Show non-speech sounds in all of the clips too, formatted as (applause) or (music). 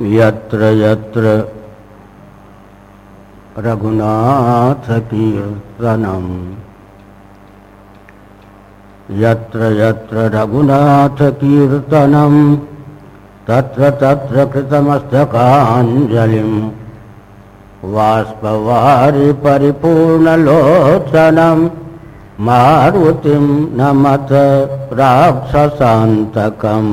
यत्र यत्र रघुनाथकीर्तनम्। यत्र यत्र रघुनाथकीर्तनम् तत्र तत्र कृतमस्तकाञ्जलिम् वाष्पवारि परिपूर्णलोचनम् मारुतिं नमत राक्षसान्तकम्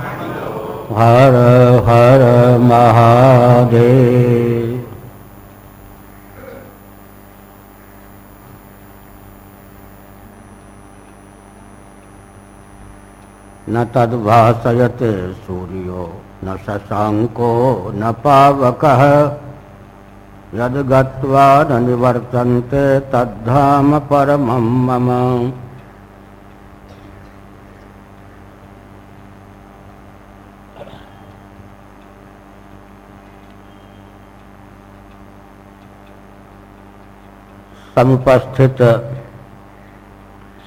हर हर महादेव। न तद्भाषयते सूर्यो, न शशांको न पावक। यद गत्वा न निवर्तन्ते तद्धाम परमं मम। समुपस्थित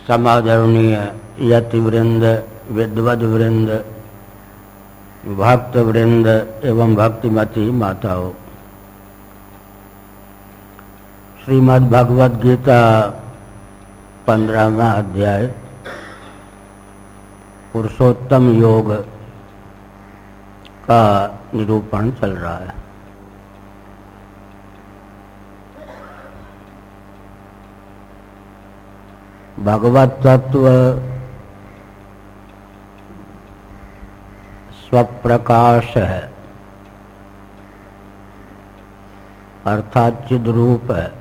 समादरणीय यतिवृंद विद्वद वृंद भक्त वृंद एवं भक्तिमती माताओं। श्रीमद् भगवद गीता पंद्रहवा अध्याय, पुरुषोत्तम योग का निरूपण चल रहा है। भगवत तत्व स्वप्रकाश है। अर्थात चिद रूप है।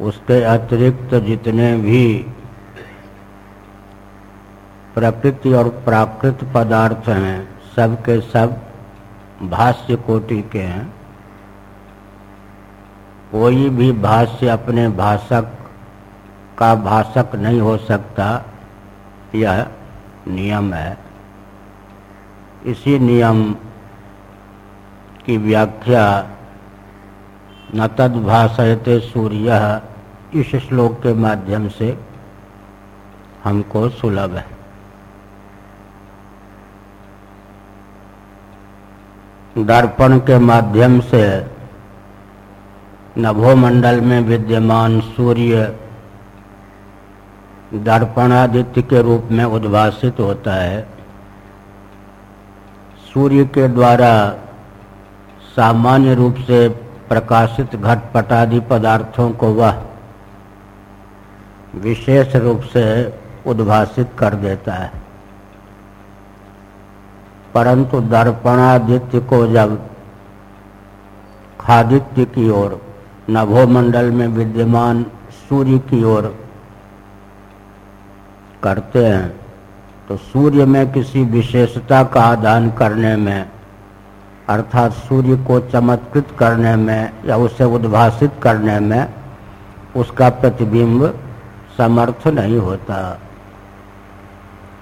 उसके अतिरिक्त जितने भी प्रकृति और प्राकृत पदार्थ हैं, सब के सब भाष्य कोटि के हैं। कोई भी भाष्य अपने भाषक का भाषक नहीं हो सकता, यह नियम है। इसी नियम की व्याख्या न तद भाषयते सूर्य इस श्लोक के माध्यम से हमको सुलभ है। दर्पण के माध्यम से नभोमंडल में विद्यमान सूर्य दर्पणादित्य के रूप में उद्भासित होता है। सूर्य के द्वारा सामान्य रूप से प्रकाशित घटपटादि पदार्थों को वह विशेष रूप से उद्भासित कर देता है। परंतु दर्पणादित्य को जब खादित्य की ओर नभोमंडल में विद्यमान सूर्य की ओर करते हैं तो सूर्य में किसी विशेषता का आदान करने में, अर्थात सूर्य को चमत्कृत करने में या उसे उद्भासित करने में उसका प्रतिबिंब समर्थ नहीं होता।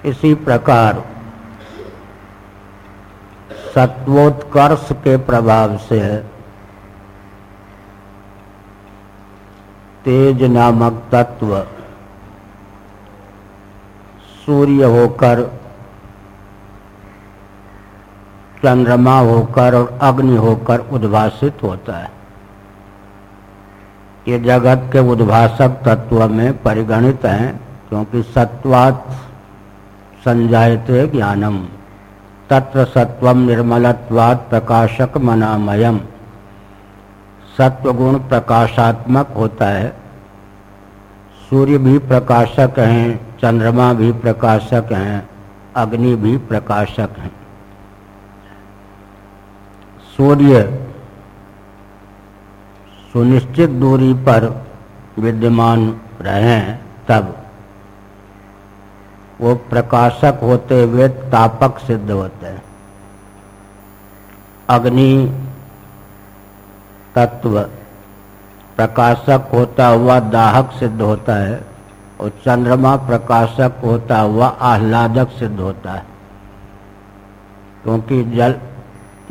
इसी प्रकार सत्वोत्कर्ष के प्रभाव से तेज नामक तत्व। सूर्य होकर, चंद्रमा होकर और अग्नि होकर उद्भासित होता है। ये जगत के उद्भासक तत्व में परिगणित हैं, क्योंकि सत्वात संजायते ज्ञानम। तत्र सत्वम निर्मलत्वात् प्रकाशक मनामयम सत्वगुण प्रकाशात्मक होता है। सूर्य भी प्रकाशक हैं, चंद्रमा भी प्रकाशक हैं, अग्नि भी प्रकाशक हैं। सूर्य सुनिश्चित दूरी पर विद्यमान रहे, तब वो प्रकाशक होते हुए तापक सिद्ध होते हैं। अग्नि तत्व प्रकाशक होता हुआ दाहक सिद्ध होता है और चंद्रमा प्रकाशक होता हुआ आह्लादक सिद्ध होता है। क्योंकि जल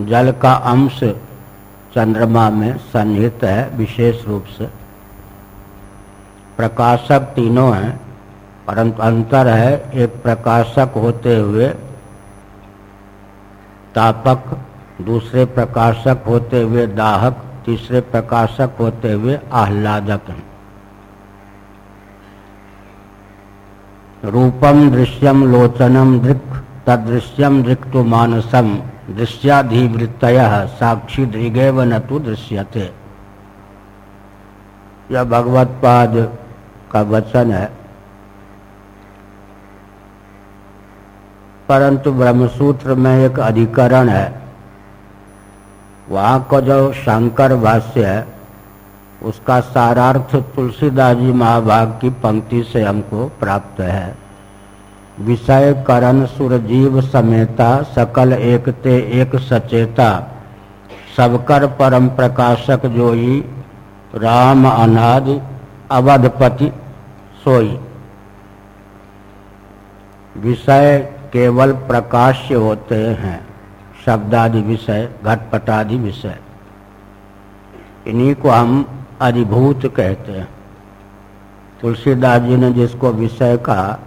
जल का अंश चंद्रमा में सन्निहित है, विशेष रूप से। प्रकाशक तीनों हैं, परंतु अंतर है, एक प्रकाशक होते हुए तापक, दूसरे प्रकाशक होते हुए दाहक तीसरे प्रकाशक होते हुए आह्लादक हैं। रूपम दृश्यम लोचनम दृक्, तदृश्यम दृक्तु मानसम दृश्याधिवृत्त साक्षी दृगेव न तो दृश्यते। यह भगवत पाद का वचन है। परंतु ब्रह्मसूत्र में एक अधिकरण है। वहाँ का जो शंकर भाष्य है, उसका सारार्थ तुलसीदास जी महाभाग की पंक्ति से हमको प्राप्त है। विषय करण सुरजीव समेता, सकल एकते एक सचेता। सबकर परम प्रकाशक जोई, राम अनाद अवधपति सोई। विषय केवल प्रकाश्य होते हैं। शब्दादि विषय, घटपटादि विषय। इन्हीं को हम अधिभूत कहते हैं। तुलसीदास जी ने जिसको विषय कहा,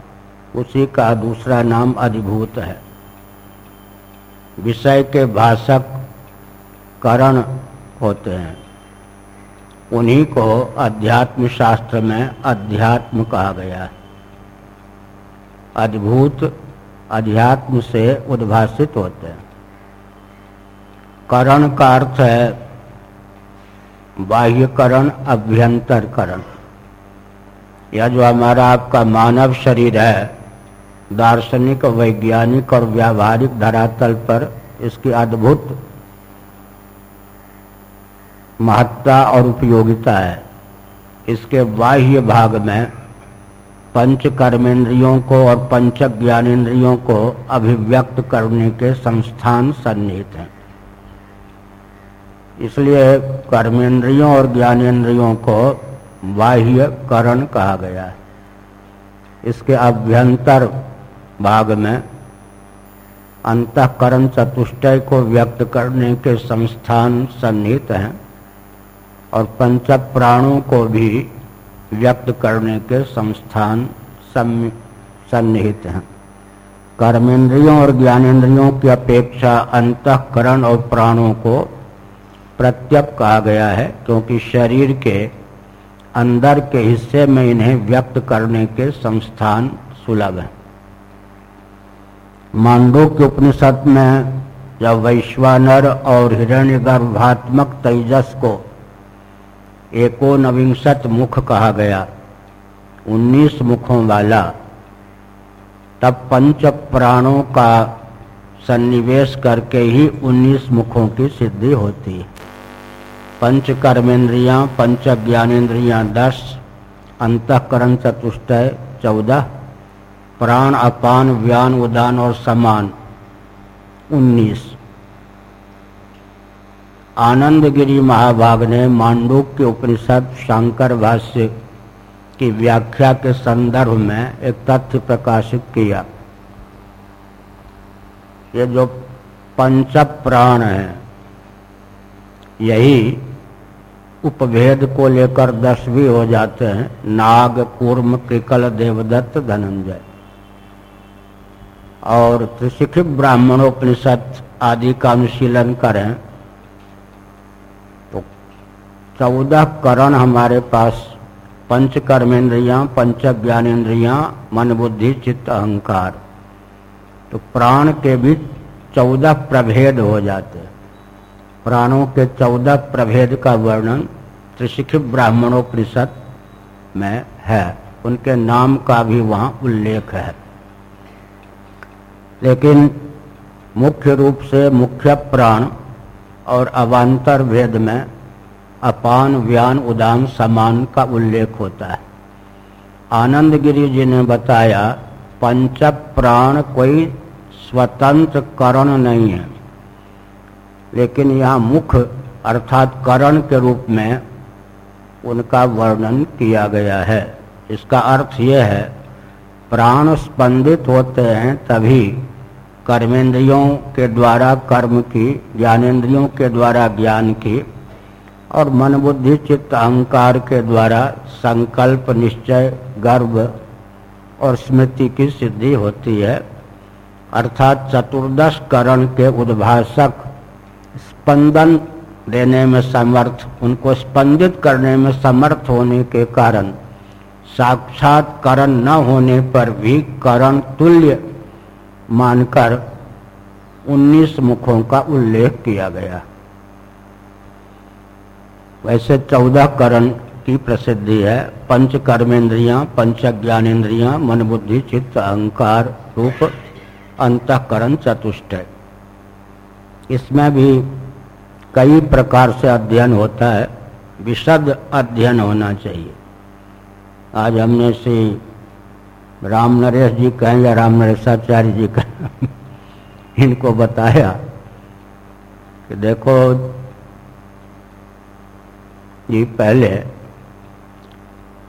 उसी का दूसरा नाम अधिभूत है। विषय के भाषक करण होते हैं। उन्हीं को अध्यात्म शास्त्र में अध्यात्म कहा गया है। अद्भुत अध्यात्म से उद्भाषित होते हैं। करण का अर्थ है बाह्यकरण, अभ्यंतरकरण। यह जो हमारा आपका मानव शरीर है, दार्शनिक, वैज्ञानिक और व्यावहारिक धरातल पर इसकी अद्भुत महत्ता और उपयोगिता है। इसके बाह्य भाग में पंच कर्मेंद्रियों को और पंच ज्ञानेन्द्रियों को अभिव्यक्त करने के संस्थान सन्निहित हैं। इसलिए कर्मेंद्रियों और ज्ञानेन्द्रियों को बाह्य करण कहा गया है। इसके अभ्यंतर भाग में अंतकरण चतुष्टय को व्यक्त करने के संस्थान सन्निहित हैं और पंच प्राणों को भी व्यक्त करने के संस्थान सन्निहित हैं। कर्मेंद्रियों और ज्ञानेन्द्रियों की अपेक्षा अंतकरण और प्राणों को प्रत्यप कहा गया है, क्योंकि शरीर के अंदर के हिस्से में इन्हें व्यक्त करने के संस्थान सुलभ हैं। मांडो के उपनिषद में जब वैश्वानर और हिरण्य गर्भात्मक तेजस को एको नविंशत मुख कहा गया, उन्नीस मुखों वाला, तब पंच प्राणों का सन्निवेश करके ही उन्नीस मुखों की सिद्धि होती है। पंच कर्मेंद्रियाँ पंच ज्ञानेन्द्रियाँ दस अंतकरण चतुष्टय चौदह, प्राण, अपान, व्यान, उदान और समान, उन्नीस। आनंद गिरी महाभाग ने मांडूक के उपनिषद शंकर भाष्य की व्याख्या के संदर्भ में एक तथ्य प्रकाशित किया। ये जो पंच प्राण है यही उपभेद को लेकर दस भी हो जाते हैं। नाग, कूर्म, कृकल, देवदत्त, धनंजय। और त्रिशिखि ब्राह्मणोपनिषद आदि का अनुशीलन करें तो चौदह करण हमारे पास पंच कर्मेंद्रियाँ पंच ज्ञानेन्द्रियाँ मन बुद्धि चित्त, अहंकार। तो प्राण के भी चौदह प्रभेद हो जाते प्राणों के चौदह प्रभेद का वर्णन त्रिशिखि ब्राह्मणोपनिषद में है। उनके नाम का भी वहाँ उल्लेख है। लेकिन मुख्य रूप से मुख्य प्राण और अवान्तर भेद में अपान, व्यान, उदान, समान का उल्लेख होता है। आनंद गिरी जी ने बताया, पंच प्राण कोई स्वतंत्र करण नहीं है। लेकिन यहाँ मुख अर्थात करण के रूप में उनका वर्णन किया गया है। इसका अर्थ यह है, प्राण स्पंदित होते हैं तभी कर्मेंद्रियों के द्वारा कर्म की ज्ञानेन्द्रियों के द्वारा ज्ञान की और मन बुद्धि चित्त, अहंकार के द्वारा संकल्प, निश्चय, गर्भ और स्मृति की सिद्धि होती है। अर्थात चतुर्दश करण के उद्भाषक स्पंदन देने में समर्थ, उनको स्पंदित करने में समर्थ होने के कारण। साक्षात करण न होने पर भी करण तुल्य मानकर 19 मुखों का उल्लेख किया गया। वैसे चौदह करण की प्रसिद्धि है। पंच कर्मेंद्रियाँ पंच ज्ञानेन्द्रियाँ मन बुद्धि चित्त, अहंकार रूप, अंतकरण चतुष्ट इसमें भी कई प्रकार से अध्ययन होता है, विशद अध्ययन होना चाहिए। आज हमने श्री राम नरेश जी कहें या राम नरेशाचार्य जी कहें (laughs) इनको बताया कि देखो, जी पहले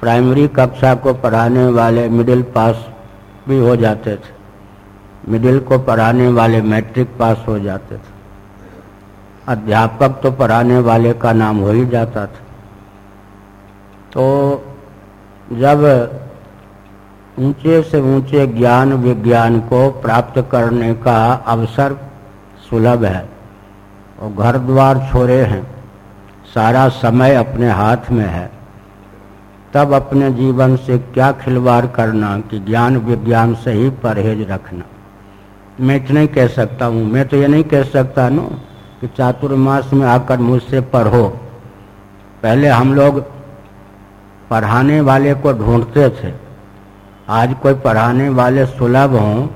प्राइमरी कक्षा को पढ़ाने वाले मिडिल पास भी हो जाते थे। मिडिल को पढ़ाने वाले मैट्रिक पास हो जाते थे। अध्यापक तो पढ़ाने वाले का नाम हो ही जाता था। तो जब ऊँचे से ऊँचे ज्ञान विज्ञान को प्राप्त करने का अवसर सुलभ है, और घर द्वार छोड़े हैं, सारा समय अपने हाथ में है, तब अपने जीवन से क्या खिलवाड़ करना कि ज्ञान विज्ञान से ही परहेज रखना। मैं तो नहीं कह सकता हूँ, मैं तो ये नहीं कह सकता ना। कि चातुर्मास में आकर मुझसे पढ़ो। पहले हम लोग पढ़ाने वाले को ढूंढते थे। आज कोई पढ़ाने वाले सुलभ हों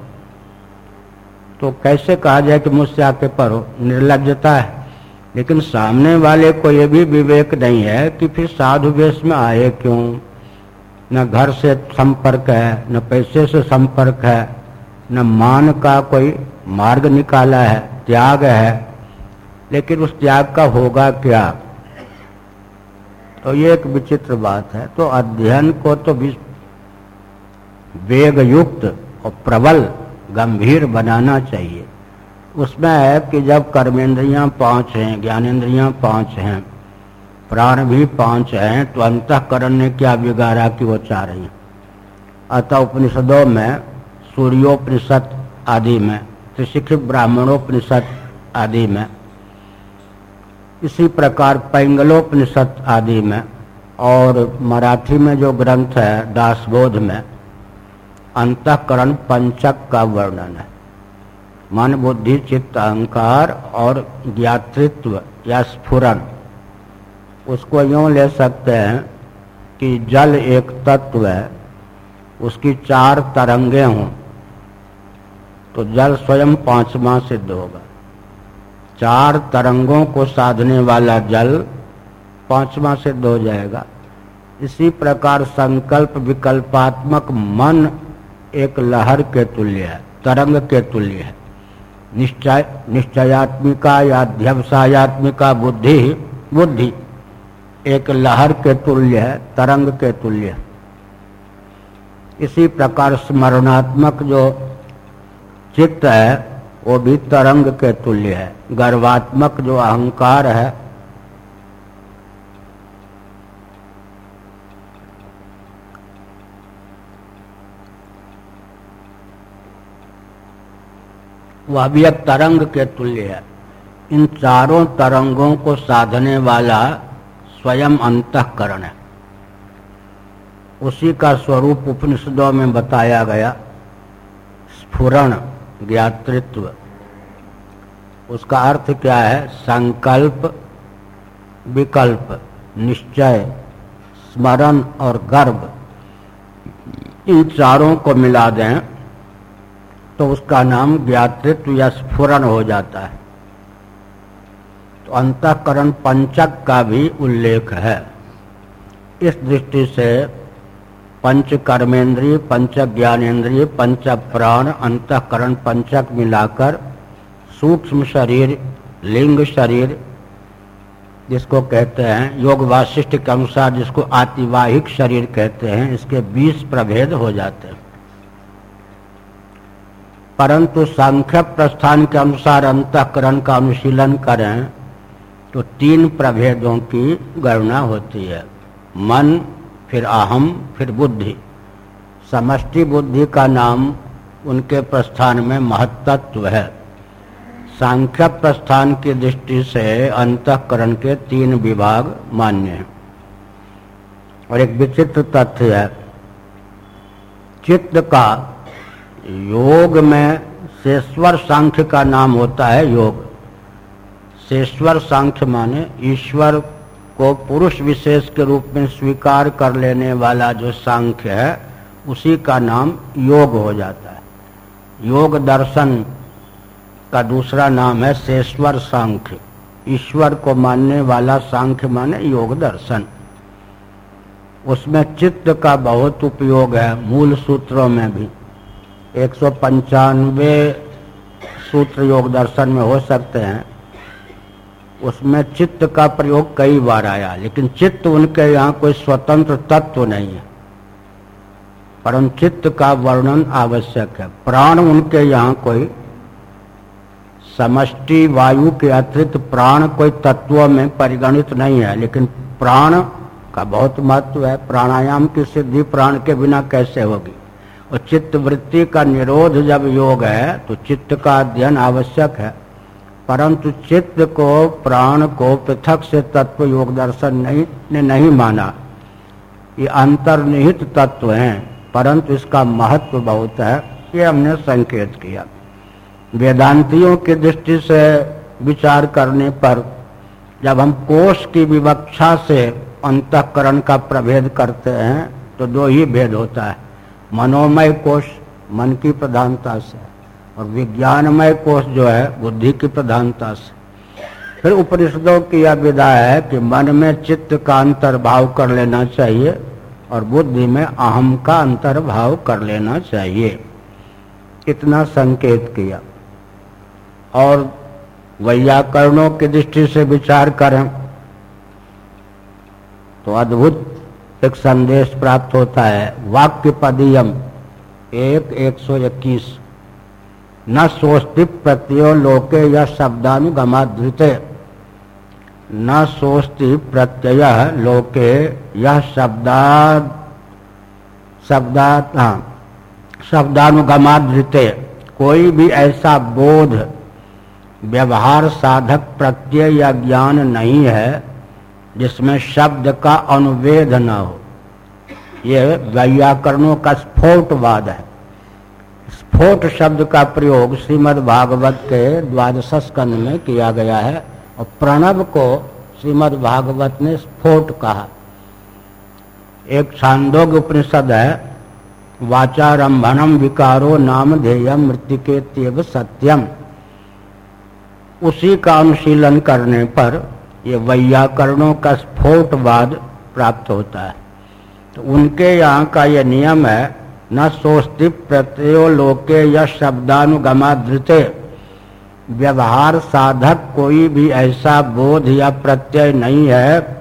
तो कैसे कहा जाए कि मुझसे आके पढ़ो? निर्लजता है। लेकिन सामने वाले को ये भी विवेक नहीं है कि फिर साधु वेश में आए क्यों? न घर से संपर्क है, न पैसे से संपर्क है, न मान का कोई मार्ग निकाला है, त्याग है। लेकिन उस त्याग का होगा क्या? तो ये एक विचित्र बात है। तो अध्ययन को तो वेग युक्त और प्रबल, गंभीर बनाना चाहिए। उसमें है कि जब कर्मेंद्रियाँ पाँच हैं ज्ञानेन्द्रियाँ पाँच हैं, प्राण भी पाँच हैं तो अंतकरण ने क्या बिगाड़ा कि वो चाह रही अतः उपनिषदों में, सूर्योपनिषद आदि में त्रिशिक्षित ब्राह्मणोपनिषद आदि में इसी प्रकार पैंगलोपनिषद आदि में और मराठी में जो ग्रंथ है, दासबोध में, अंतकरण पंचक का वर्णन है। मन, बुद्धि, चित्त, अहंकार और ज्ञातृत्व या स्फुरन, उसको यूँ ले सकते हैं कि जल एक तत्व है, उसकी चार तरंगे हों तो जल स्वयं पांचवा सिद्ध होगा। चार तरंगों को साधने वाला जल पांचवा सिद्ध हो जाएगा। इसी प्रकार संकल्प विकल्पात्मक मन एक लहर के तुल्य है, तरंग के तुल्य है। निश्चय, निश्चयात्मिका या अध्यवसायत्मिका बुद्धि बुद्धि एक लहर के तुल्य है, तरंग के तुल्य है। इसी प्रकार स्मरणात्मक जो चित्त है वो भी तरंग के तुल्य है। गर्वात्मक जो अहंकार है, वह भी एक तरंग के तुल्य है। इन चारों तरंगों को साधने वाला स्वयं अंतकरण है। उसी का स्वरूप उपनिषदों में बताया गया। स्फुरण, ज्ञातृत्व। उसका अर्थ क्या है? संकल्प, विकल्प, निश्चय, स्मरण और गर्भ इन चारों को मिला दें तो उसका नाम ज्ञातृत्व या स्फुरन हो जाता है। तो अंतकरण पंचक का भी उल्लेख है। इस दृष्टि से पंच कर्मेंद्रिय पंच ज्ञानेन्द्रिय पंच प्राण अंतकरण पंचक मिलाकर सूक्ष्म शरीर, लिंग शरीर, जिसको कहते हैं, योग वाशिष्ठ के अनुसार जिसको आतिवाहिक शरीर कहते हैं, इसके 20 प्रभेद हो जाते हैं। परंतु सांख्य प्रस्थान के अनुसार अंतकरण का अनुशीलन करें तो तीन प्रभेदों की गणना होती है। मन, फिर अहम, फिर बुद्धि। समष्टि बुद्धि का नाम उनके प्रस्थान में महत्त्व है। सांख्य प्रस्थान की दृष्टि से अंतकरण के तीन विभाग मान्य हैं। और एक विचित्र तथ्य है। चित्त का योग में शेश्वर सांख्य का नाम होता है योग। शेश्वर सांख्य माने ईश्वर को पुरुष विशेष के रूप में स्वीकार कर लेने वाला जो सांख्य है, उसी का नाम योग हो जाता है। योग दर्शन का दूसरा नाम है शेश्वर सांख्य। ईश्वर को मानने वाला सांख्य माने योग दर्शन। उसमें चित्त का बहुत उपयोग है, मूल सूत्रों में भी। एक सौ पंचानवे सूत्र योग दर्शन में हो सकते हैं। उसमें चित्त का प्रयोग कई बार आया, लेकिन चित्त उनके यहाँ कोई स्वतंत्र तत्व नहीं है। परंतु चित्त का वर्णन आवश्यक है। प्राण उनके यहाँ कोई समष्टि वायु के अतिरिक्त प्राण कोई तत्व में परिगणित नहीं है, लेकिन प्राण का बहुत महत्व है। प्राणायाम की सिद्धि प्राण के बिना कैसे होगी? और चित्त वृत्ति का निरोध जब योग है तो चित्त का अध्ययन आवश्यक है। परंतु चित्त को, प्राण को पृथक से तत्व योग दर्शन नहीं, ने नहीं माना। ये अंतर्निहित तत्व हैं, परंतु इसका महत्व बहुत है। ये हमने संकेत किया। वेदांतियों की दृष्टि से विचार करने पर जब हम कोष की विवक्षा से अंतकरण का प्रभेद करते हैं तो दो ही भेद होता है। मनोमय कोष मन की प्रधानता से और विज्ञानमय कोष जो है, बुद्धि की प्रधानता से। फिर उपनिषदों की यह विदा है कि मन में चित्त का अंतर्भाव कर लेना चाहिए और बुद्धि में अहम का अंतर्भाव कर लेना चाहिए। इतना संकेत किया। और वैयाकरणों की दृष्टि से विचार करें तो अद्भुत एक संदेश प्राप्त होता है, वाक्य पदियम, एक एक सौ इक्कीस। न सोचती प्रत्यो लोके या शब्दानुगमाधृत न सोचती प्रत्यय लोके यह शब्दा शब्दा हाँ शब्दानुगमाधृत कोई भी ऐसा बोध व्यवहार साधक प्रत्यय या ज्ञान नहीं है, जिसमें शब्द का अनुवेद न हो। यह व्याकरणों का स्फोटवाद है। स्फोट शब्द का प्रयोग श्रीमद् भागवत के द्वादश स्कंद में किया गया है, और प्रणव को श्रीमद् भागवत ने स्फोट कहा। एक छांदोग उपनिषद है वाचारंभनम विकारो नाम ध्येयम मृत्यु के सत्यम उसी का अनुशीलन करने पर ये वैयाकरणों का स्फोटवाद प्राप्त होता है। तो उनके यहाँ का ये नियम है, न सोचती प्रत्यो लोके या शब्दानुगमाधृत व्यवहार साधक कोई भी ऐसा बोध या प्रत्यय नहीं है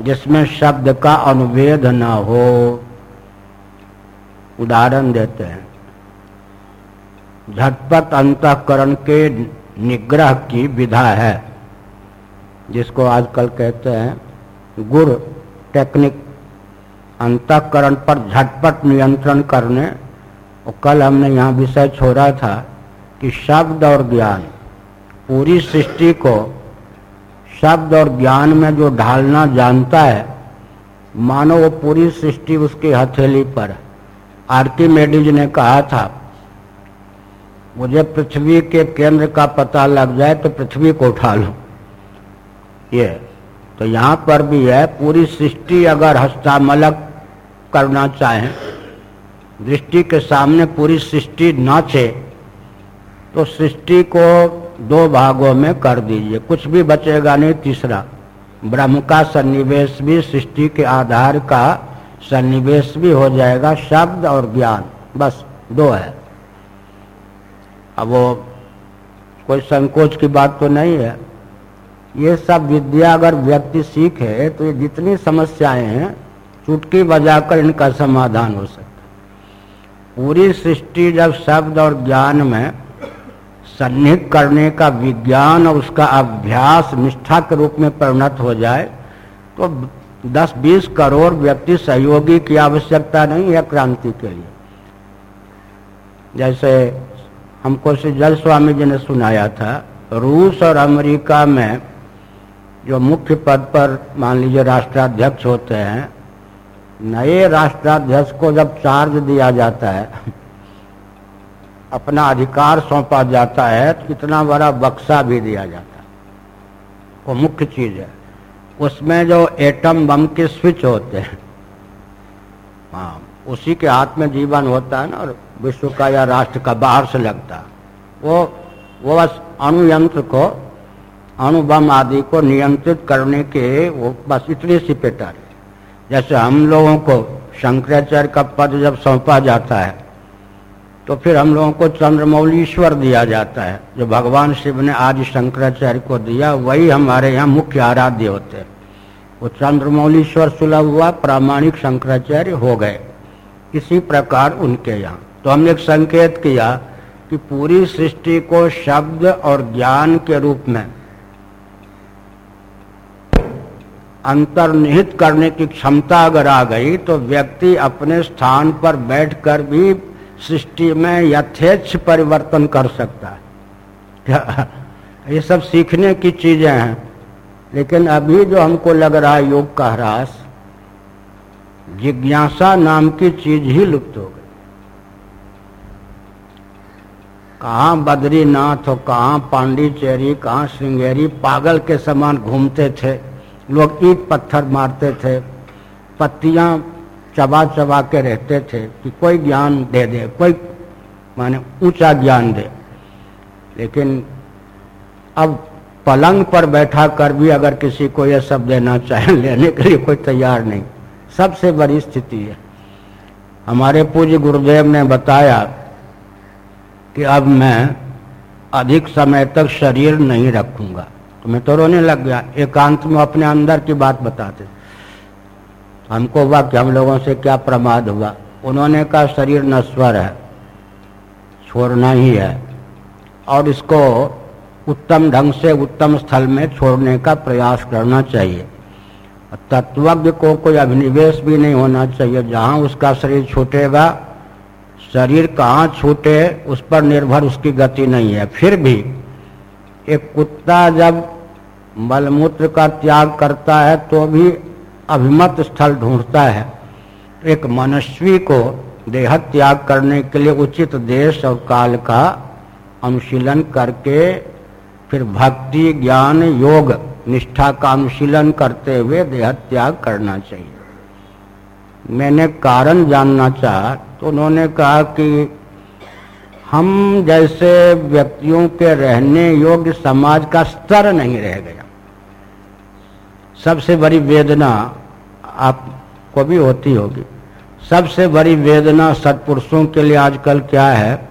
जिसमें शब्द का अनुवेद न हो। उदाहरण देते हैं। झटपट अंतकरण के निग्रह की विधा है, जिसको आजकल कहते हैं गुर टेक्निक, अंतकरण पर झटपट नियंत्रण करने। और कल हमने यहाँ विषय छोड़ा था कि शब्द और ज्ञान, पूरी सृष्टि को शब्द और ज्ञान में जो ढालना जानता है, मानो वो पूरी सृष्टि उसकी हथेली पर। आर्किमेडिज ने कहा था मुझे पृथ्वी के केंद्र का पता लग जाए तो पृथ्वी को उठा लो। ये। तो यहाँ पर भी है, पूरी सृष्टि अगर हस्तामलक करना चाहें, दृष्टि के सामने पूरी सृष्टि नाचे तो सृष्टि को दो भागों में कर दीजिए। कुछ भी बचेगा नहीं, तीसरा। ब्रह्म का सन्निवेश भी, सृष्टि के आधार का सन्निवेश भी हो जाएगा, शब्द और ज्ञान। बस, दो है। अब वो कोई संकोच की बात तो नहीं है। ये सब विद्या अगर व्यक्ति सीखे तो ये जितनी समस्याएँ हैं, चुटकी बजाकर इनका समाधान हो सकता पूरी सृष्टि जब शब्द और ज्ञान में सन्निहित करने का विज्ञान और उसका अभ्यास निष्ठा के रूप में परिणत हो जाए तो 10-20 करोड़ व्यक्ति सहयोगी की आवश्यकता नहीं है क्रांति के लिए। जैसे हमको जल स्वामी जी ने सुनाया था, रूस और अमेरिका में जो मुख्य पद पर मान लीजिए राष्ट्राध्यक्ष होते हैं, नए राष्ट्राध्यक्ष को जब चार्ज दिया जाता है, अपना अधिकार सौंपा जाता है तो इतना बड़ा बक्सा भी दिया जाता है। वो मुख्य चीज़ है। उसमें जो एटम बम के स्विच होते हैं हाँ उसी के हाथ में जीवन होता है ना, और विश्व का या राष्ट्र का बाहर से लगता। वो वो बस अणुयंत्र को, अणुबम आदि को नियंत्रित करने के वो बस इतनी सी पेटर जैसे हम लोगों को शंकराचार्य का पद जब सौंपा जाता है तो फिर हम लोगों को चंद्रमौलीश्वर दिया जाता है। जो भगवान शिव ने आज शंकराचार्य को दिया, वही हमारे यहाँ मुख्य आराध्य होते हैं। वो चंद्रमौलीश्वर सुलभ हुआ, प्रामाणिक शंकराचार्य हो गए। इसी प्रकार उनके यहाँ। तो हमने एक संकेत किया कि पूरी सृष्टि को शब्द और ज्ञान के रूप में अंतर्निहित करने की क्षमता अगर आ गई तो व्यक्ति अपने स्थान पर बैठकर भी सृष्टि में यथेच्छ परिवर्तन कर सकता है। ये सब सीखने की चीज़ें हैं। लेकिन अभी जो हमको लग रहा है, योग का ह्रास, जिज्ञासा नाम की चीज़ ही लुप्त हो गई। कहा बद्रीनाथ हो कहा पांडिचेरी कहा श्रृंगेरी पागल के समान घूमते थे। लोग ईट पत्थर मारते थे, पत्तियाँ चबा चबा के रहते थे कि कोई ज्ञान दे दे, कोई माने ऊँचा ज्ञान दे। लेकिन अब पलंग पर बैठा कर भी अगर किसी को यह सब देना चाहे, (laughs) लेने के लिए कोई तैयार नहीं। सबसे बड़ी स्थिति है। हमारे पूज्य गुरुदेव ने बताया कि अब मैं अधिक समय तक शरीर नहीं रखूँगा। तो मैं तो रोने लग गया। एकांत में अपने अंदर की बात बताते। हमको हुआ कि हम लोगों से क्या प्रमाद हुआ? उन्होंने कहा, शरीर नश्वर है, छोड़ना ही है। और इसको उत्तम ढंग से, उत्तम स्थल में छोड़ने का प्रयास करना चाहिए। तत्वज्ञ को कोई अभिनिवेश भी नहीं होना चाहिए। जहाँ उसका शरीर छूटेगा शरीर कहाँ छूटे, उस पर निर्भर उसकी गति नहीं है। फिर भी एक कुत्ता जब मलमूत्र का त्याग करता है तो भी अभिमत स्थल ढूंढता है। एक मनस्वी को देह त्याग करने के लिए उचित देश और काल का अनुशीलन करके फिर भक्ति, ज्ञान, योग, निष्ठा का अनुशीलन करते हुए देह त्याग करना चाहिए। मैंने कारण जानना चाहा तो उन्होंने कहा कि हम जैसे व्यक्तियों के रहने योग्य समाज का स्तर नहीं रह गया। सबसे बड़ी वेदना आपको भी होती होगी। सबसे बड़ी वेदना सत्पुरुषों के लिए आजकल क्या है?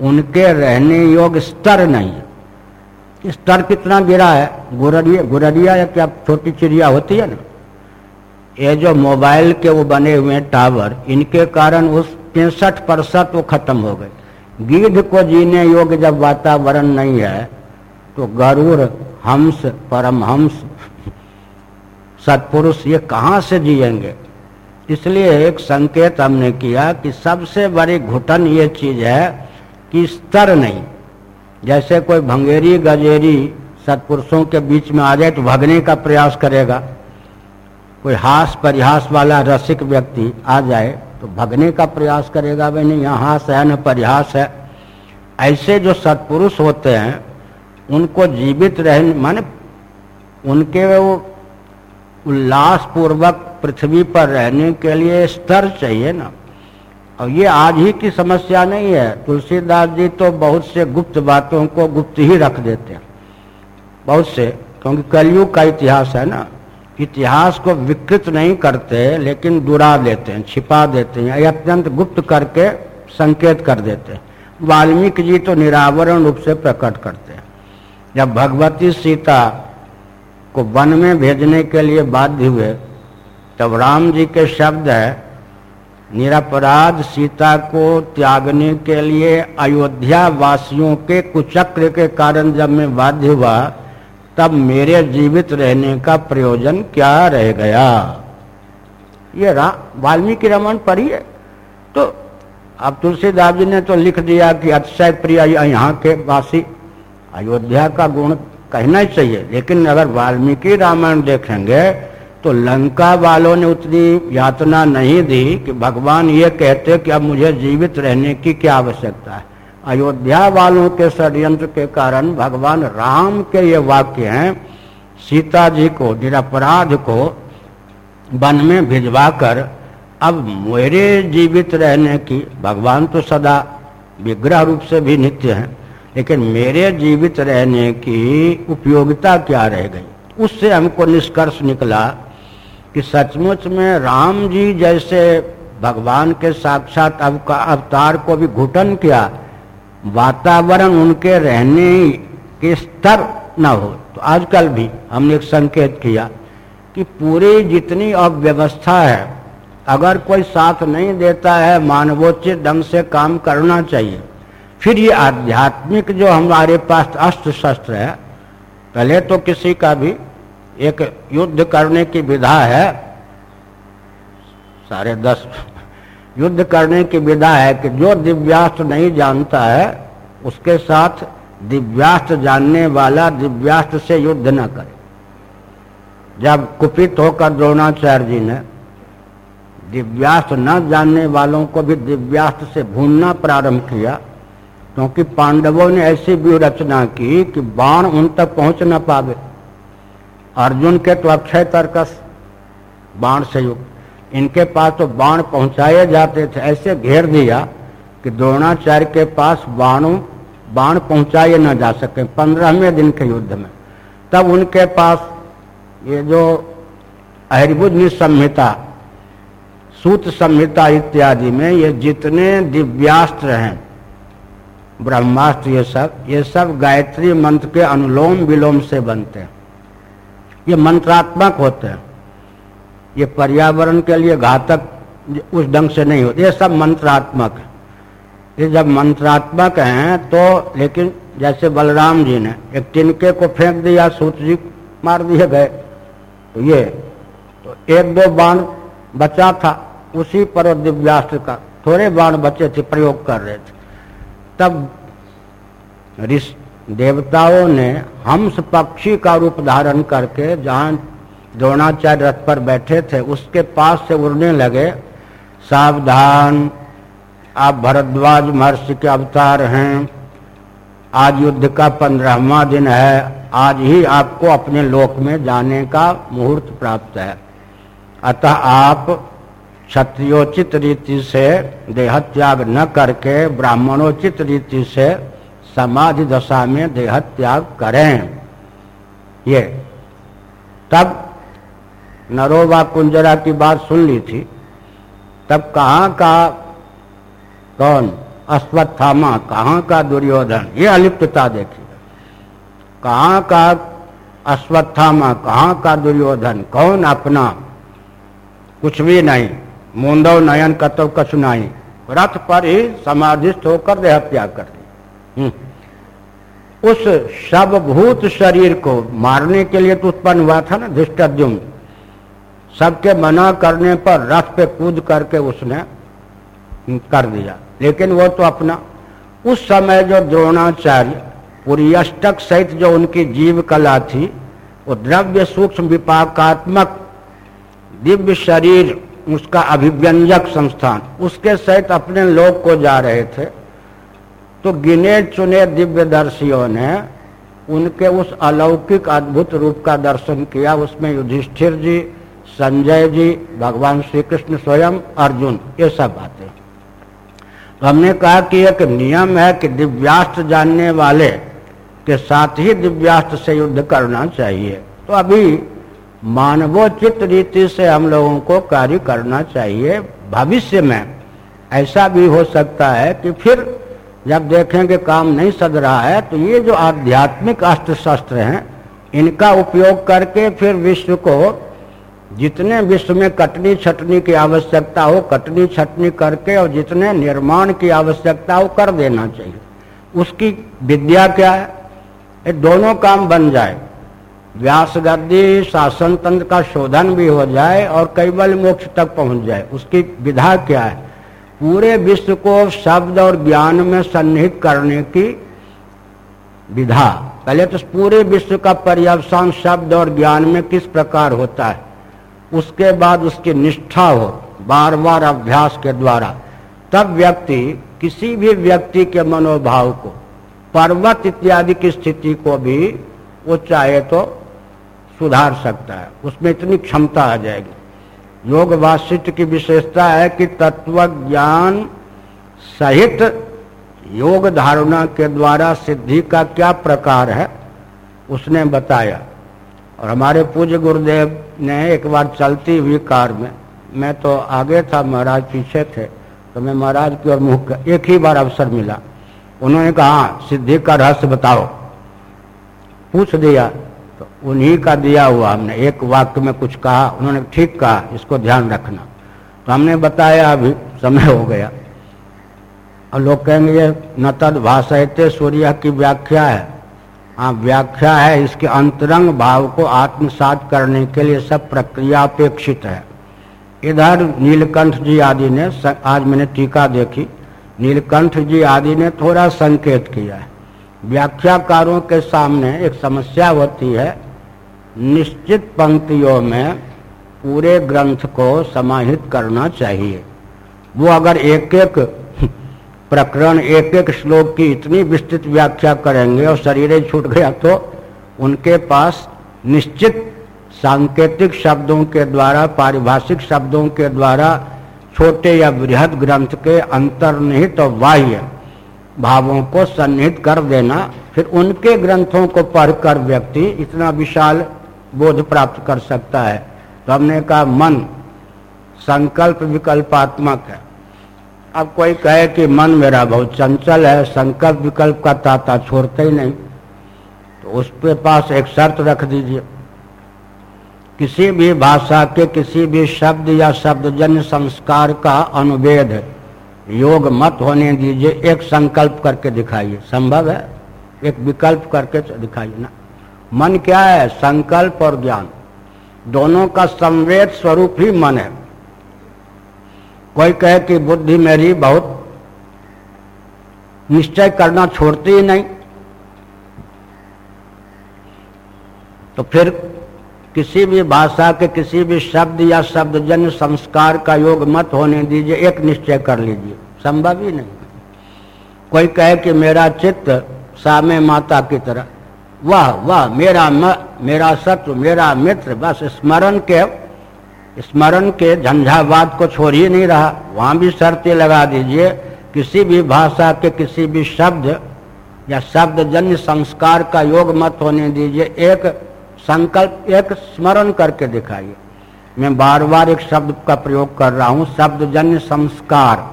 उनके रहने योग्य स्तर नहीं स्तर कितना गिरा है? गुररिया गुररिया या क्या? छोटी चिड़िया होती है ना? ये जो मोबाइल के वो बने हुए टावर, इनके कारण उस पैंसठ प्रतिशत वो खत्म हो गए। गिद्ध को जीने योग्य जब वातावरण नहीं है तो गरुड़, हंस, परमहंस, सत्पुरुष, ये कहाँ से जिएँगे? इसलिए एक संकेत हमने किया कि सबसे बड़ी घुटन ये चीज़ है कि स्तर नहीं। जैसे कोई भंगेरी गजेरी सत्पुरुषों के बीच में आ जाए तो भगने का प्रयास करेगा। कोई हास परिहास वाला रसिक व्यक्ति आ जाए तो भगने का प्रयास करेगा भाई नहीं, यहाँ हास है, न परिहास है। ऐसे जो सत्पुरुष होते हैं, उनको जीवित रहने, माने उनके वो उल्लास पूर्वक पृथ्वी पर रहने के लिए स्तर चाहिए ना। और ये आज ही की समस्या नहीं है। तुलसीदास जी तो बहुत से गुप्त बातों को गुप्त ही रख देते हैं। बहुत से, क्योंकि कलयुग का इतिहास है ना। इतिहास को विकृत नहीं करते, लेकिन दुरा देते हैं, छिपा देते हैं, या अत्यंत गुप्त करके संकेत कर देते हैं। वाल्मीकि जी तो निरावरण रूप से प्रकट करते हैं। जब भगवती सीता को वन में भेजने के लिए बाध्य हुए, तब राम जी के शब्द है, निरपराध सीता को त्यागने के लिए अयोध्या वासियों के कुचक्र के कारण जब मैं बाध्य हुआ तब मेरे जीवित रहने का प्रयोजन क्या रह गया? ये वाल्मीकि रामायण पढ़िए तो अब तुलसीदास जी ने तो लिख दिया कि अतिशय प्रिय यहाँ के वासी, अयोध्या का गुण कहना ही चाहिए। लेकिन अगर वाल्मीकि रामायण देखेंगे तो लंका वालों ने उतनी यातना नहीं दी कि भगवान ये कहते कि अब मुझे जीवित रहने की क्या आवश्यकता है। अयोध्या वालों के षड्यंत्र के कारण भगवान राम के ये वाक्य हैं, सीता जी को, निरपराध को वन में भिजवा कर अब मेरे जीवित रहने की, भगवान तो सदा विग्रह रूप से भी नित्य है, लेकिन मेरे जीवित रहने की उपयोगिता क्या रह गई? उससे हमको निष्कर्ष निकला कि सचमुच में राम जी जैसे भगवान के साक्षात अवतार को भी घुटन किया वातावरण उनके रहने के स्तर न हो। तो आजकल भी हमने एक संकेत किया कि पूरी जितनी अव्यवस्था है, अगर कोई साथ नहीं देता है, मानवोचित ढंग से काम करना चाहिए। फिर ये आध्यात्मिक जो हमारे पास अस्त्र शस्त्र है, पहले तो किसी का भी एक युद्ध करने की विधा है, साढ़े दस युद्ध करने की विधा है कि जो दिव्यास्त्र नहीं जानता है, उसके साथ दिव्यास्त्र जानने वाला दिव्यास्त्र से युद्ध न करे। जब कुपित होकर द्रोणाचार्य जी ने दिव्यास्त्र न जानने वालों को भी दिव्यास्त्र से भूनना प्रारंभ किया, क्योंकि पांडवों ने ऐसी भी रचना की कि बाण उन तक पहुँच न पावे। अर्जुन के तो अक्षय तर्कस, बाण से युक्त। इनके पास तो बाण पहुँचाए जाते थे। ऐसे घेर दिया कि द्रोणाचार्य के पास बाणों, बाण पहुँचाए न जा सके पंद्रहवें दिन के युद्ध में। तब उनके पास ये जो अहरिभुज संहिता सूत संहिता इत्यादि में ये जितने दिव्यास्त्र हैं, ब्रह्मास्त्र ये सब ये सब गायत्री मंत्र के अनुलोम विलोम से बनते हैं। ये मंत्रात्मक होते हैं। ये पर्यावरण के लिए घातक उस ढंग से नहीं होते, ये सब मंत्रात्मक ये जब मंत्रात्मक हैं तो लेकिन जैसे बलराम जी ने एक तिनके को फेंक दिया, सूत जी मार दिए गए तो ये तो एक दो बाण बचा था, उसी पर दिव्यास्त्र का थोड़े बाण बचे थे, प्रयोग कर रहे थे। तब देवताओं ने हंस पक्षी का रूप धारण करके, जहाँ द्रोणाचार्य रथ पर बैठे थे, उसके पास से उड़ने लगे। सावधान, आप भरद्वाज महर्षि के अवतार हैं। आज युद्ध का पंद्रहवा दिन है। आज ही आपको अपने लोक में जाने का मुहूर्त प्राप्त है। अतः आप क्षत्रियोचित रीति से देह त्याग न करके ब्राह्मणोचित रीति से समाधि दशा में देह त्याग करें। ये। तब नरोवा कुंजरा की बात सुन ली थी, तब कहाँ का कौन अश्वत्थामा, कहाँ का दुर्योधन? ये अलिप्तता देखी। कहाँ का अश्वत्थामा, कहाँ का दुर्योधन? कौन अपना? कुछ भी नहीं। मुंदव नयन कतव कछुनाई रथ पर ही समाधिस्थ होकर देह त्याग कर दी। हम्म। उस सब भूत शरीर को मारने के लिए तो उत्पन्न हुआ था ना धृष्टद्युम सबके मना करने पर रथ पे कूद करके उसने कर दिया। लेकिन वो तो अपना, उस समय जो द्रोणाचार्य पूरी अष्टक सहित जो उनकी जीव कला थी, वो द्रव्य सूक्ष्म विपाकात्मक दिव्य शरीर, उसका अभिव्यंजक संस्थान, उसके सहित अपने लोक को जा रहे थे तो गिने चुने दिव्य दर्शियों ने उनके उस अलौकिक अद्भुत रूप का दर्शन किया। उसमें युधिष्ठिर जी संजय जी, भगवान श्री कृष्ण स्वयं, अर्जुन, ये सब बातें तो हमने कहा कि एक नियम है कि दिव्यास्त्र जानने वाले के साथ ही दिव्यास्त्र से युद्ध करना चाहिए। तो अभी मानवोचित रीति से हम लोगों को कार्य करना चाहिए। भविष्य में ऐसा भी हो सकता है कि फिर जब देखेंगे काम नहीं सद रहा है तो ये जो आध्यात्मिक अस्त्र शस्त्र हैं, इनका उपयोग करके फिर विश्व को जितने विश्व में कटनी छटनी की आवश्यकता हो, कटनी छटनी करके और जितने निर्माण की आवश्यकता हो, कर देना चाहिए। उसकी विद्या क्या है? ये दोनों काम बन जाए। व्यास गद्दी शासन तंत्र का शोधन भी हो जाए और कैबल मोक्ष तक पहुँच जाए। उसकी विधा क्या है? पूरे विश्व को शब्द और ज्ञान में सन्निहित करने की विधा। पहले तो पूरे विश्व का पर्यवसान शब्द और ज्ञान में किस प्रकार होता है? उसके बाद उसकी निष्ठा हो बार बार अभ्यास के द्वारा, तब व्यक्ति किसी भी व्यक्ति के मनोभाव को, पर्वत इत्यादि की स्थिति को भी वो चाहे तो सुधार सकता है। उसमें इतनी क्षमता आ जाएगी। योग वासिष्ठ की विशेषता है कि तत्व ज्ञान सहित योग धारणा के द्वारा सिद्धि का क्या प्रकार है, उसने बताया। और हमारे पूज्य गुरुदेव ने एक बार चलती हुई कार में, मैं तो आगे था, महाराज पीछे थे तो मैं महाराज की ओर मुख एक ही बार अवसर मिला। उन्होंने कहा, सिद्धि का रहस्य बताओ। पूछ दिया तो उन्हीं का दिया हुआ हमने। एक वाक्य में कुछ कहा, उन्होंने ठीक कहा, इसको ध्यान रखना। तो हमने बताया, अभी समय हो गया। और लोग कहेंगे ये न तद भाषा सूर्य की व्याख्या हाँ। व्याख्या है, इसके अंतरंग भाव को आत्मसात करने के लिए सब प्रक्रिया अपेक्षित है। इधर नीलकंठ जी आदि ने आज मैंने टीका देखी, नीलकंठ जी आदि ने थोड़ा संकेत किया है। व्याख्याकारों के सामने एक समस्या होती है, निश्चित पंक्तियों में पूरे ग्रंथ को समाहित करना चाहिए। वो अगर एक एक प्रकरण एक एक श्लोक की इतनी विस्तृत व्याख्या करेंगे और शरीर छूट गया तो उनके पास निश्चित सांकेतिक शब्दों के द्वारा, पारिभाषिक शब्दों के द्वारा, छोटे या बृहद ग्रंथ के अंतर्निहित और बाह्य भावों को सन्निहित कर देना, फिर उनके ग्रंथों को पढ़कर व्यक्ति इतना विशाल बोध प्राप्त कर सकता है। तो हमने कहा, मन संकल्प विकल्पात्मक है। अब कोई कहे कि मन मेरा बहुत चंचल है, संकल्प विकल्प का ताता छोड़ते ही नहीं तो उस पे पास एक शर्त रख दीजिए। किसी भी भाषा के किसी भी शब्द या शब्दजन्य संस्कार का अनुवेद, योग मत होने दीजिए, एक संकल्प करके दिखाइए। संभव है? एक विकल्प करके दिखाइए ना। मन क्या है? संकल्प और ज्ञान। दोनों का संवेद स्वरूप ही मन है। कोई कहे कि बुद्धि मेरी बहुत निश्चय करना छोड़ती ही नहीं। तो फिर किसी भी भाषा के किसी भी शब्द या शब्द जन संस्कार का योग मत होने दीजिए एक निश्चय कर लीजिए। संभव ही नहीं। कोई कहे कि मेरा चित्त सामे माता की तरह वाह वाह मेरा म, मेरा सत्व मेरा मित्र बस स्मरण के स्मरण के झंझावाद को छोड़ ही नहीं रहा। वहाँ भी शर्तें लगा दीजिए, किसी भी भाषा के किसी भी शब्द या शब्द जन्य संस्कार का योग मत होने दीजिए। एक संकल्प, एक स्मरण करके दिखाइए। मैं बार बार एक शब्द का प्रयोग कर रहा हूँ शब्द जन्य संस्कार।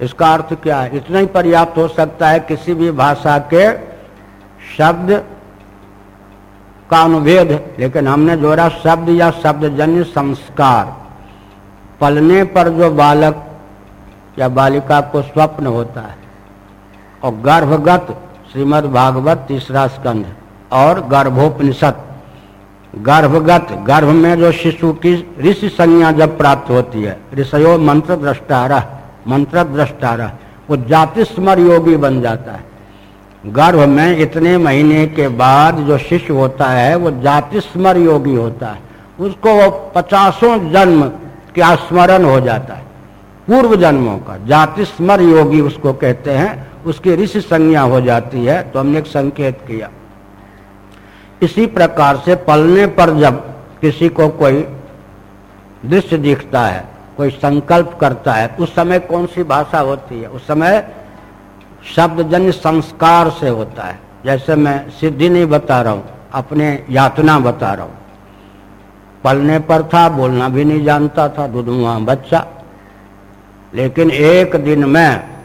इसका अर्थ क्या है? इतना ही पर्याप्त हो सकता है किसी भी भाषा के शब्द का अनुवेद लेकिन हमने जोड़ा शब्द या शब्दजन्य संस्कार। पलने पर जो बालक या बालिका को स्वप्न होता है, और गर्भगत श्रीमद् भागवत तीसरा स्कंध, और गर्भोपनिषद। गर्भगत, गर्भ में जो शिशु की ऋषि संज्ञा जब प्राप्त होती है, ऋषयो मंत्र द्रष्टारा मंत्र द्रष्टारा वो जाति स्मर योगी बन जाता है। गर्भ में इतने महीने के बाद जो शिष्य होता है, वो जाति स्मर योगी होता है। उसको वो पचासों जन्म का स्मरण हो जाता है। पूर्व जन्मों का जाति स्मर योगी उसको कहते हैं, उसकी ऋषि संज्ञा हो जाती है तो हमने एक संकेत किया। इसी प्रकार से पलने पर जब किसी को कोई दृश्य दिखता है, कोई संकल्प करता है, उस समय कौन सी भाषा होती है? उस समय शब्दजन्य संस्कार से होता है। जैसे मैं सिद्धि नहीं बता रहा हूँ, अपने यातना बता रहा हूँ। पलने पर था, बोलना भी नहीं जानता था दुधुआ बच्चा। लेकिन एक दिन में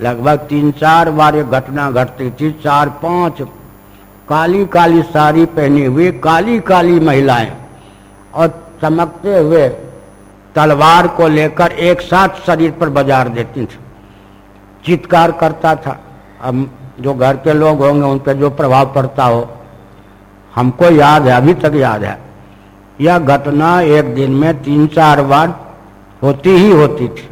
लगभग तीन चार बार ये घटना घटती थी चार पाँच काली काली साड़ी पहनी हुई काली काली महिलाएँ। और चमकते हुए तलवार को लेकर एक साथ शरीर पर बाज़ार देती थी। चित्कार करता था। अब जो घर के लोग होंगे, उन पर जो प्रभाव पड़ता हो, हमको याद है, अभी तक याद है। यह घटना एक दिन में तीन चार बार होती ही होती थी।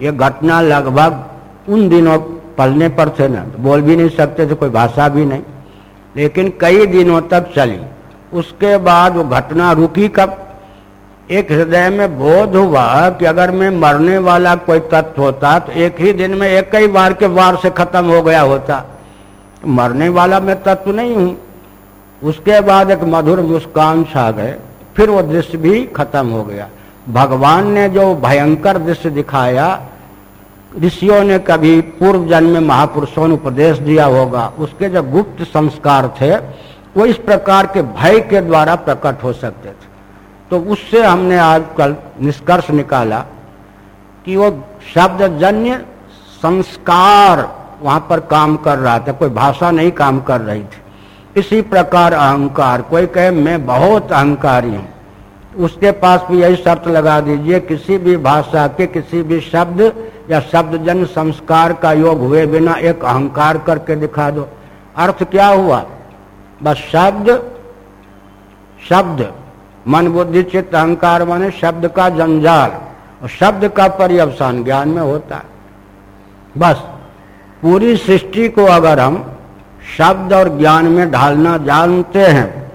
यह घटना लगभग उन दिनों पलने पर थे ना, बोल भी नहीं सकते थे, कोई भाषा भी नहीं। लेकिन कई दिनों तक चली। उसके बाद वो घटना रुकी कब? एक हृदय में बोध हुआ कि अगर मैं मरने वाला कोई तत्व होता तो एक ही दिन में एक ही बार के वार से खत्म हो गया होता। मरने वाला मैं तत्व नहीं हूँ। उसके बाद एक मधुर मुस्कान छा गए, फिर वो दृश्य भी खत्म हो गया। भगवान ने जो भयंकर दृश्य दिखाया, ऋषियों ने कभी पूर्व जन्म में महापुरुषों ने उपदेश दिया होगा, उसके जो गुप्त संस्कार थे, वो इस प्रकार के भय के द्वारा प्रकट हो सकते थे। तो उससे हमने आजकल निष्कर्ष निकाला कि वो शब्द जन्य संस्कार वहाँ पर काम कर रहा था, कोई भाषा नहीं काम कर रही थी। इसी प्रकार अहंकार, कोई कहे, मैं बहुत अहंकारी हूँ। उसके पास भी यही शर्त लगा दीजिए, किसी भी भाषा के किसी भी शब्द या शब्द जन संस्कार का योग हुए बिना एक अहंकार करके दिखा दो। अर्थ क्या हुआ? बस शब्द शब्द मन बुद्धि चित्त अहंकार माने शब्द का जंजाल। और शब्द का पर्यवसान ज्ञान में होता है। बस, पूरी सृष्टि को अगर हम शब्द और ज्ञान में ढालना जानते हैं,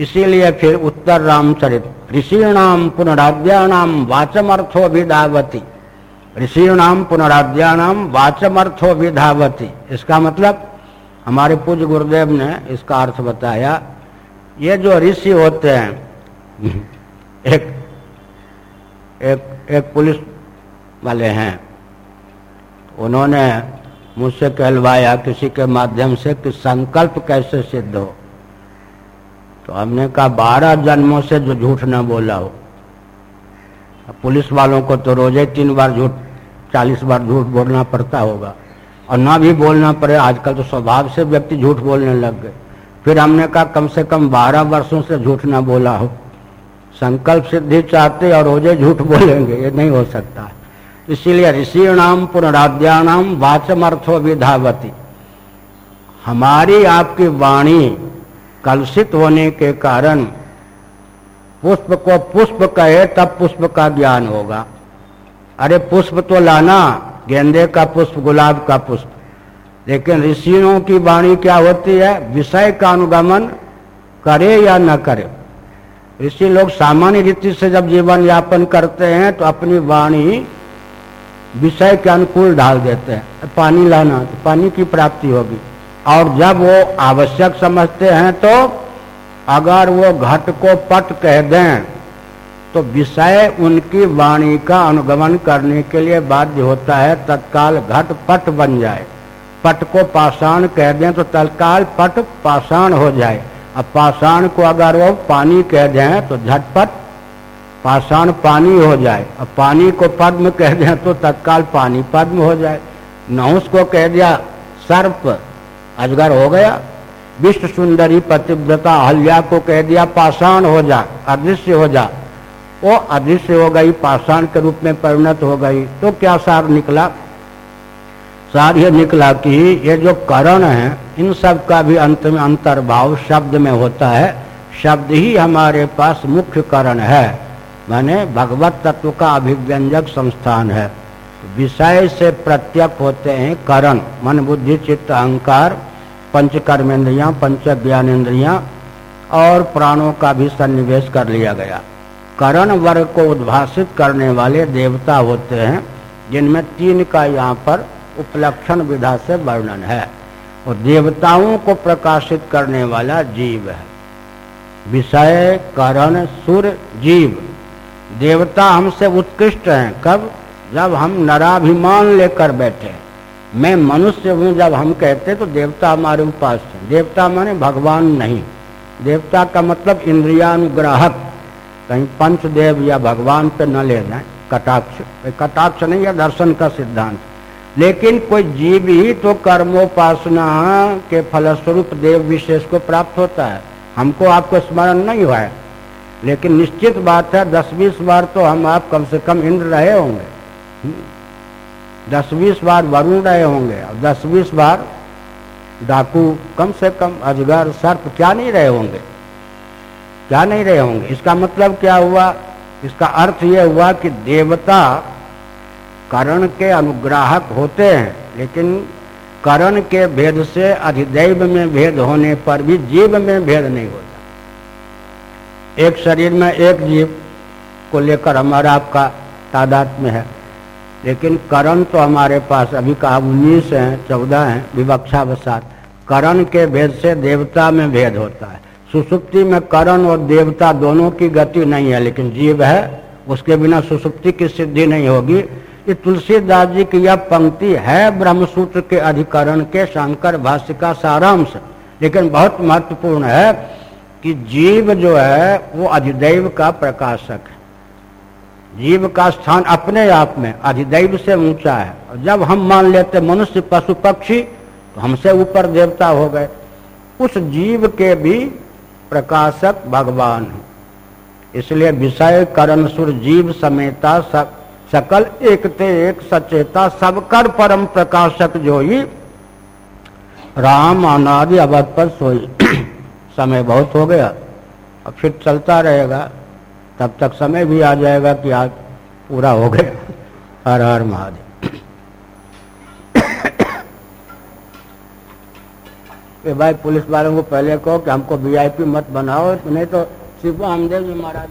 इसीलिए फिर उत्तर रामचरित ऋषिणाम पुनराद्याणाम वाचमर्थो विधावती ऋषिणाम पुनराद्याणाम वाचमर्थो विधावती इसका मतलब हमारे पूज्य गुरुदेव ने इसका अर्थ बताया, ये जो ऋषि होते हैं एक एक एक पुलिस वाले हैं। उन्होंने मुझसे कहलवाया, किसी के माध्यम से कि संकल्प कैसे सिद्ध हो। तो हमने कहा, बारह जन्मों से जो झूठ न बोला हो। पुलिस वालों को तो रोज़े तीन बार झूठ, चालीस बार झूठ बोलना पड़ता होगा। और ना भी बोलना पड़े, आजकल तो स्वभाव से व्यक्ति झूठ बोलने लग गए। फिर हमने कहा, कम से कम बारह वर्षों से झूठ ना बोला हो। संकल्प सिद्धि चाहते और रोज़े झूठ बोलेंगे, ये नहीं हो सकता। इसीलिए ऋषिणाम पुनराद्याणाम वाचमर्थो विधावती। हमारी आपकी वाणी कलुषित होने के कारण पुष्प को पुष्प कहे, तब पुष्प का ज्ञान होगा। अरे पुष्प तो लाना, गेंदे का पुष्प, गुलाब का पुष्प। लेकिन ऋषियों की वाणी क्या होती है? विषय का अनुगमन करे या न करे? ऋषि लोग सामान्य रीति से जब जीवन यापन करते हैं तो अपनी वाणी विषय के अनुकूल डाल देते हैं। पानी लाना तो पानी की प्राप्ति होगी। और जब वो आवश्यक समझते हैं तो अगर वो घट को पट कह दें तो विषय उनकी वाणी का अनुगमन करने के लिए बाध्य होता है। तत्काल घट पट बन जाए। पट को पाषाण कह दें तो तत्काल पट पाषाण हो जाए। अब पाषाण को अगर वो पानी कह दें तो झटपट पाषाण पानी हो जाए। अब पानी को पद्म कह दिया तो तत्काल पानी पद्म हो जाए। नहुस को कह दिया, सर्प अजगर हो गया। विश्व सुंदरी पतिव्रता हल्या को कह दिया, पाषाण हो जा, अदृश्य हो जा। वो अदृश्य हो गई, पाषाण के रूप में परिणत हो गई। तो क्या सार निकला? सार निकला कि ये जो करण है, इन सब का भी अंत में अंतर्भाव शब्द में होता है। शब्द ही हमारे पास मुख्य करण है। माने भगवत तत्व का अभिव्यंजक संस्थान है। विषय से प्रत्यक होते हैं करण। मन, बुद्धि, चित्त, अहंकार पंच कर्मेंद्रिया पंच ज्ञानेन्द्रिया और प्राणों का भी सन्निवेश कर लिया गया। करण वर्ग को उद्भाषित करने वाले देवता होते हैं, जिनमें तीन का यहाँ पर उपलक्षण विधा से वर्णन है। और देवताओं को प्रकाशित करने वाला जीव है। विषय करण सुर जीव। देवता हमसे उत्कृष्ट हैं। कब? जब हम नराभिमान लेकर बैठे। मैं मनुष्य हूँ, जब हम कहते तो देवता हमारे उपास है। देवता माने भगवान नहीं। देवता का मतलब इंद्रियानुग्राहक। कहीं पंचदेव या भगवान पे न ले जाए। कटाक्ष। कटाक्ष नहीं है, दर्शन का सिद्धांत। लेकिन कोई जीव ही तो कर्मोपासना के फलस्वरूप देव विशेष को प्राप्त होता है। हमको आपको स्मरण नहीं हुआ है। लेकिन निश्चित बात है दस बीस बार तो हम आप कम से कम इंद्र रहे होंगे। हम्म। दस बीस बार वरुण रहे होंगे। और दस बीस बार डाकू कम से कम अजगर, सर्प, क्या नहीं रहे होंगे? क्या नहीं रहे होंगे? इसका मतलब क्या हुआ? इसका अर्थ यह हुआ कि देवता करण के अनुग्राहक होते हैं, लेकिन करण के भेद से अधिदैव में भेद होने पर भी जीव में भेद नहीं होता। एक शरीर में एक जीव को लेकर हमारा आपका तादाद में है, लेकिन करण तो हमारे पास अभी कहा उन्नीस है, चौदह है विवक्षावसात करण के भेद से देवता में भेद होता है। सुसुप्ति में करण और देवता दोनों की गति नहीं है, लेकिन जीव है, उसके बिना सुसुप्ति की सिद्धि नहीं होगी। ये तुलसीदास जी की यह पंक्ति है ब्रह्मसूत्र के अधिकरण के शंकर भाष्य का सारांश। लेकिन बहुत महत्वपूर्ण है कि जीव जो है वो अधिदैव का प्रकाशक है। जीव का स्थान अपने आप में अधिदैव से ऊँचा है। जब हम मान लेते मनुष्य पशु पक्षी तो हमसे ऊपर देवता हो गए। उस जीव के भी प्रकाशक भगवान है। इसलिए विषय करण सुर जीव समेता सक, सकल एक ते एक सचेता सबकर परम प्रकाशक जो ही राम अनादि अवध पर सोई। (clears throat) समय बहुत हो गया। अब फिर चलता रहेगा। तब तक समय भी आ जाएगा कि आज पूरा हो गया। हर हर महादेव। (clears throat) भाई, पुलिस वालों को पहले कहो कि हमको वीआईपी मत बनाओ। नहीं तो शिव हमदेव जी महाराज